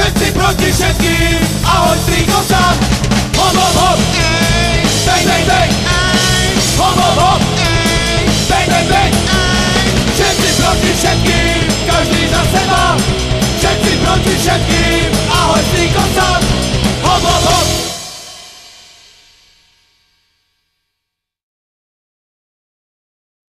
Všetci proti všetkým, ahoj striko sa, hop hop hop!